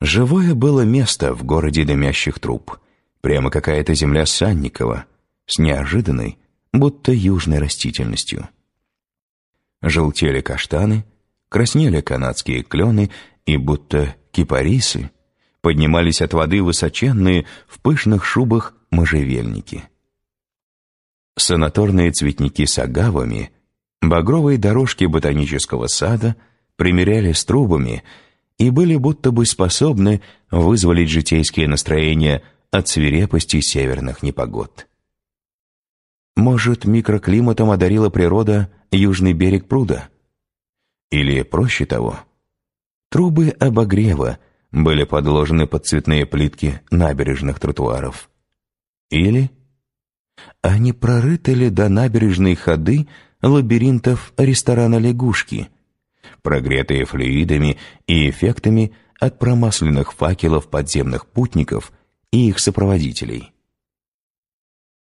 Живое было место в городе дымящих труб. Прямо какая-то земля Санникова, с неожиданной, будто южной растительностью. Желтели каштаны, краснели канадские клены и будто кипарисы поднимались от воды высоченные в пышных шубах можжевельники. Санаторные цветники с агавами, багровые дорожки ботанического сада примеряли с трубами и были будто бы способны вызволить житейские настроения от свирепости северных непогод. Может, микроклиматом одарила природа южный берег пруда? Или, проще того, трубы обогрева были подложены под цветные плитки набережных тротуаров? Или, а не прорыты ли до набережной ходы лабиринтов ресторана «Лягушки», прогретые флюидами и эффектами от промасленных факелов подземных путников и их сопроводителей.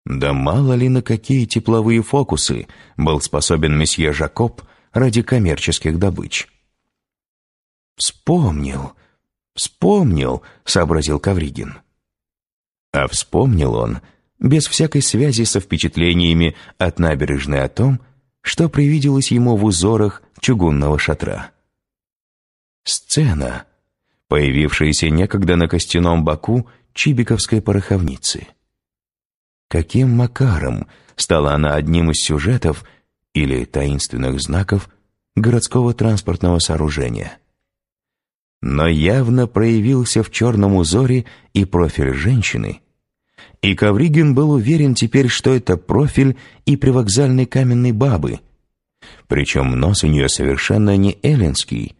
Да мало ли на какие тепловые фокусы был способен месье Жакоб ради коммерческих добыч. «Вспомнил, вспомнил», — сообразил Кавригин. А вспомнил он, без всякой связи со впечатлениями от набережной о том, что привиделось ему в узорах чугунного шатра. Сцена, появившаяся некогда на костяном боку Чибиковской пороховницы. Каким макаром стала она одним из сюжетов или таинственных знаков городского транспортного сооружения? Но явно проявился в черном узоре и профиль женщины, и Ковригин был уверен теперь, что это профиль и привокзальной каменной бабы, причем нос у нее совершенно не эллинский,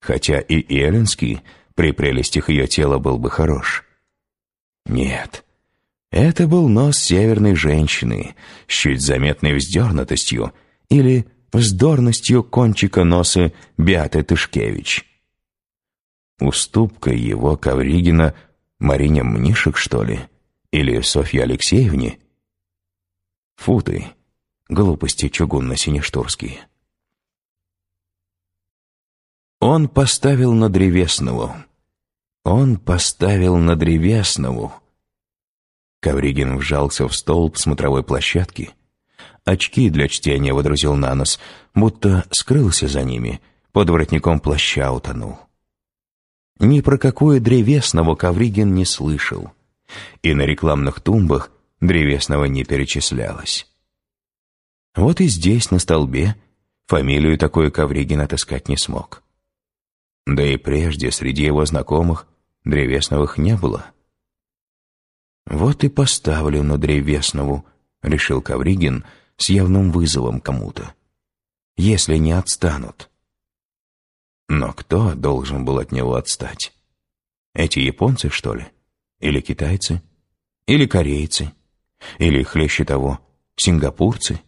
хотя и эллинский при прелестях ее тела был бы хорош. Нет, это был нос северной женщины с чуть заметной вздернутостью или вздорностью кончика носа Беаты Тышкевич. Уступка его Ковригина Марине Мнишек, что ли? Или Софье Алексеевне? Фу ты, глупости чугунно-синештурские. Он поставил на Древеснову. Он поставил на Древеснову. Ковригин вжался в столб смотровой площадки. Очки для чтения водрузил на нос, будто скрылся за ними, под воротником плаща утонул. Ни про какое древесного Ковригин не слышал, и на рекламных тумбах древесного не перечислялось. Вот и здесь, на столбе, фамилию такой Ковригин отыскать не смог. Да и прежде среди его знакомых древесновых не было. «Вот и поставлю на древеснову», — решил Ковригин с явным вызовом кому-то. «Если не отстанут». Но кто должен был от него отстать? Эти японцы, что ли? Или китайцы? Или корейцы? Или, хлеще того, сингапурцы?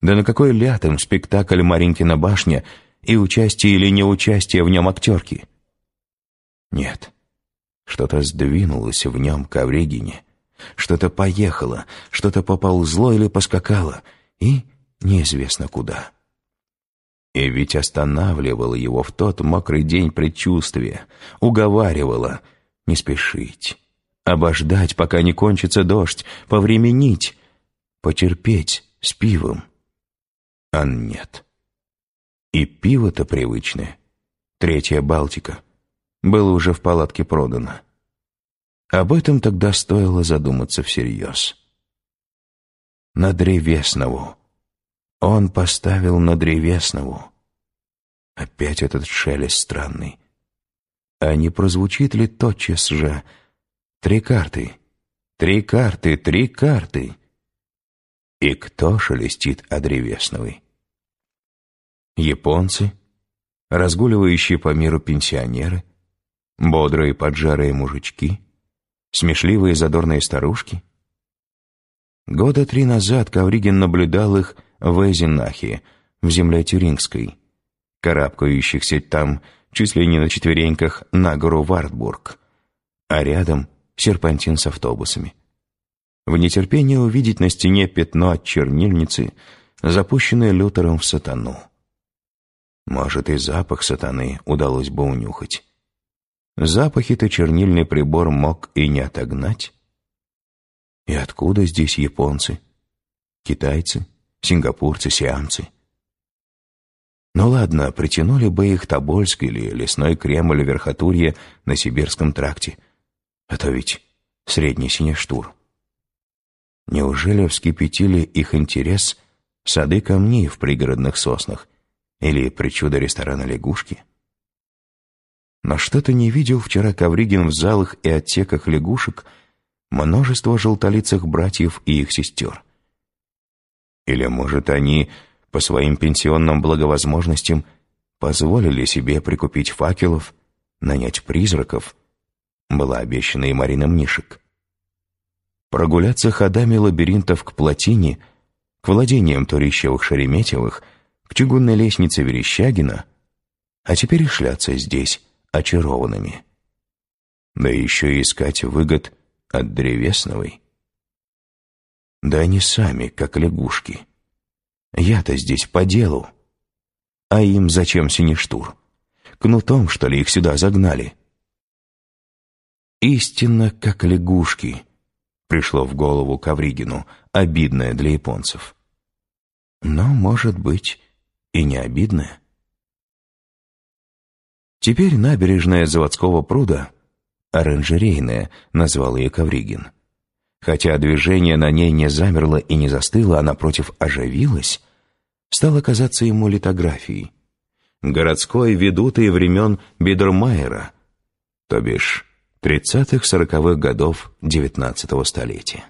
Да на какой ляд им спектакль «Маринкина башня» и участие или неучастие в нем актерки? Нет, что-то сдвинулось в нем Ковригине, что-то поехало, что-то поползло или поскакало, и неизвестно куда. И ведь останавливало его в тот мокрый день предчувствие, уговаривало не спешить, обождать, пока не кончится дождь, повременить, потерпеть с пивом. А нет. И пиво-то привычное, третья Балтика, было уже в палатке продано. Об этом тогда стоило задуматься всерьез. На Древеснову. Он поставил на Древеснову. Опять этот шелест странный. А не прозвучит ли тотчас же «Три карты, три карты, три карты»? И кто шелестит о Древесновой? Японцы, разгуливающие по миру пенсионеры, бодрые поджарые мужички, смешливые задорные старушки? Года три назад Кавригин наблюдал их в Эзенахе, в земле Тюрингской, карабкающихся там чуть ли не на четвереньках на гору Вартбург, а рядом серпантин с автобусами. В нетерпении увидеть на стене пятно от чернильницы, запущенное Лютером в сатану. Может, и запах сатаны удалось бы унюхать. запахи-то чернильный прибор мог и не отогнать. И откуда здесь японцы? Китайцы, сингапурцы, сиамцы? Ну ладно, притянули бы их Тобольск или лесной Кремль Верхотурье на Сибирском тракте. А то ведь средний синештур. Неужели вскипятили их интерес сады камней в пригородных соснах или причуда ресторана «Лягушки»? Но что-то не видел вчера Ковригин в залах и отсеках лягушек множество желтолицых братьев и их сестер. Или, может, они по своим пенсионным благовозможностям позволили себе прикупить факелов, нанять призраков, была обещана и Марина Мнишек. Прогуляться ходами лабиринтов к плотине, к владениям Турищевых-Шереметьевых, к чугунной лестнице Верещагина, а теперь шляться здесь, очарованными. Да еще искать выгод от древесновой. Да они сами, как лягушки. Я-то здесь по делу. А им зачем сиништур? Кнутом, что ли, их сюда загнали? Истинно, как лягушки, пришло в голову Кавригину, обидное для японцев. Но, может быть, и не обидное. Теперь набережная заводского пруда, оранжерейная, назвал ее Ковригин. Хотя движение на ней не замерло и не застыло, а напротив оживилось, стало казаться ему литографией. Городской ведутый времен Бидермайера, то бишь тридцатых-сороковых годов девятнадцатого столетия.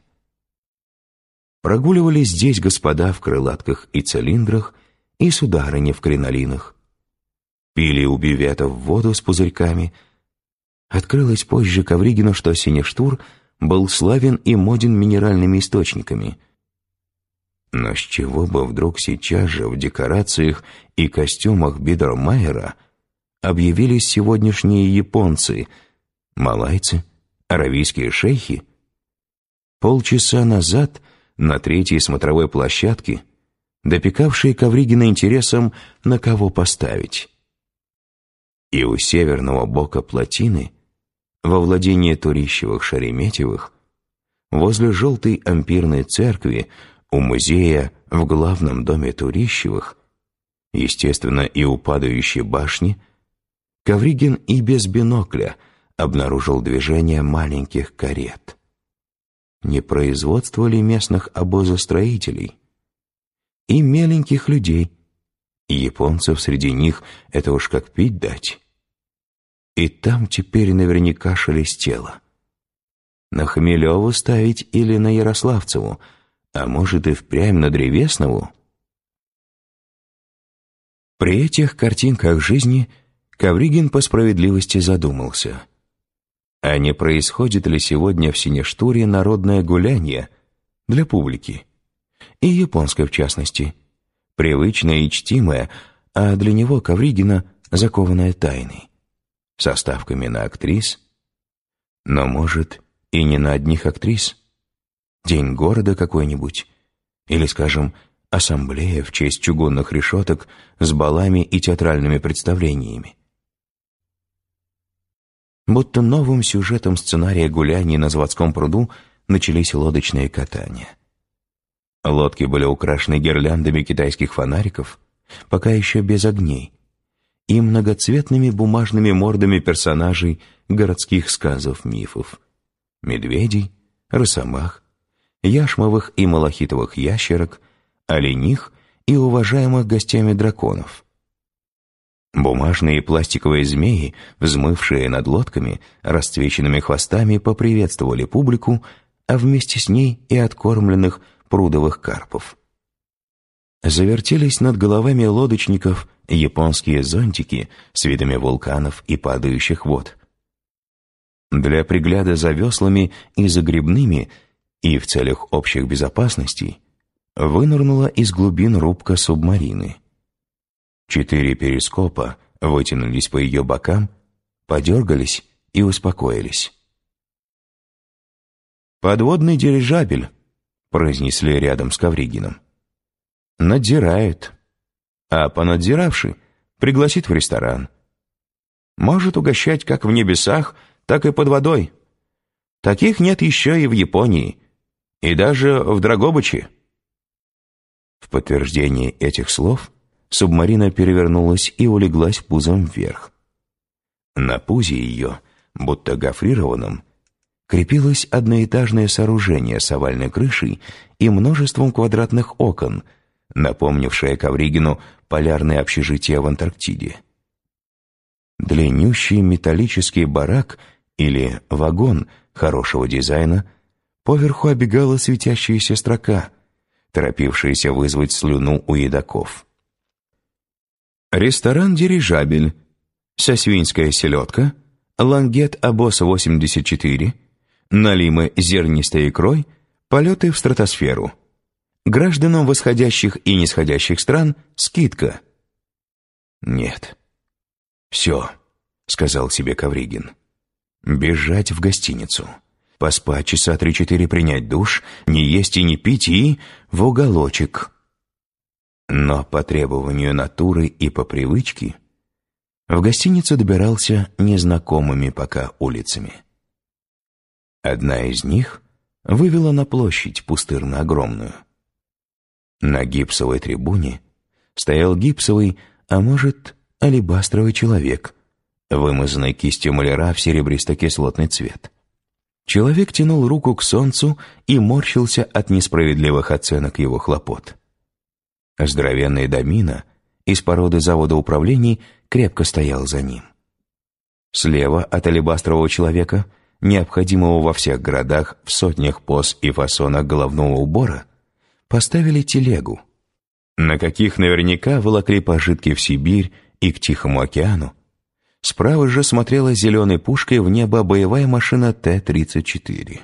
Прогуливались здесь господа в крылатках и цилиндрах и сударыни в кринолинах, пили у бюветов воду с пузырьками. Открылось позже Ковригину, что Синештур был славен и моден минеральными источниками. Но с чего бы вдруг сейчас же в декорациях и костюмах Бидермайера объявились сегодняшние японцы, малайцы, аравийские шейхи? Полчаса назад на третьей смотровой площадке допекавшие Ковригина интересом, на кого поставить и у северного бока плотины, во владении Турищевых-Шереметьевых, возле желтой ампирной церкви, у музея в главном доме Турищевых, естественно, и у падающей башни, Ковригин и без бинокля обнаружил движение маленьких карет. Не производство ли местных обозостроителей? И меленьких людей, японцев среди них это уж как пить дать. И там теперь наверняка шелестело. На Хмелеву ставить или на Ярославцеву, а может и впрямь на Древеснову? При этих картинках жизни Ковригин по справедливости задумался. А не происходит ли сегодня в Синештуре народное гуляние для публики? И японское в частности – привычное и чтимое, а для него Ковригина закованная тайной, со ставками на актрис, но, может, и не на одних актрис. День города какой-нибудь, или, скажем, ассамблея в честь чугунных решеток с балами и театральными представлениями. Будто новым сюжетом сценария гуляний на заводском пруду начались лодочные катания. Лодки были украшены гирляндами китайских фонариков, пока еще без огней, и многоцветными бумажными мордами персонажей городских сказов-мифов. Медведей, росомах, яшмовых и малахитовых ящерок, олених и уважаемых гостями драконов. Бумажные и пластиковые змеи, взмывшие над лодками, расцвеченными хвостами, поприветствовали публику, а вместе с ней и откормленных прудовых карпов. Завертелись над головами лодочников японские зонтики с видами вулканов и падающих вод. Для пригляда за веслами и за грибными и в целях общих безопасностей вынырнула из глубин рубка субмарины. Четыре перископа вытянулись по ее бокам, подергались и успокоились. «Подводный дирижабель», произнесли рядом с Ковригиным. «Надзирает. А понадзиравший пригласит в ресторан. может угощать как в небесах, так и под водой. Таких нет еще и в Японии, и даже в Драгобыче». В подтверждение этих слов субмарина перевернулась и улеглась пузом вверх. На пузе ее, будто гофрированном, крепилось одноэтажное сооружение с овальной крышей и множеством квадратных окон, напомнившее Ковригину полярное общежитие в Антарктиде. Длиннющий металлический барак или вагон хорошего дизайна поверху обегала светящаяся строка, торопившаяся вызвать слюну у едоков. Ресторан «Дирижабель», сосвинская селедка, лангет «Абос-84», налимы зернистой икрой, полеты в стратосферу. Гражданам восходящих и нисходящих стран скидка. Нет. «Все», — сказал себе Кавригин. «Бежать в гостиницу, поспать часа три-четыре, принять душ, не есть и не пить и в уголочек». Но по требованию натуры и по привычке в гостиницу добирался незнакомыми пока улицами. Одна из них вывела на площадь пустырно-огромную. На гипсовой трибуне стоял гипсовый, а может, алебастровый человек, вымазанный кистью маляра в серебристо-кислотный цвет. Человек тянул руку к солнцу и морщился от несправедливых оценок его хлопот. Здоровенный домина из породы завода управлений крепко стоял за ним. Слева от алебастрового человека – необходимого во всех городах в сотнях поз и фасонах головного убора, поставили телегу, на каких наверняка волокли пожитки в Сибирь и к Тихому океану. Справа же смотрела зеленой пушкой в небо боевая машина Т-34.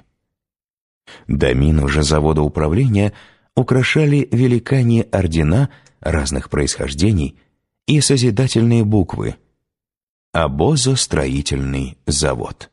Домин уже завода управления украшали великане ордена разных происхождений и созидательные буквы «Обозостроительный завод».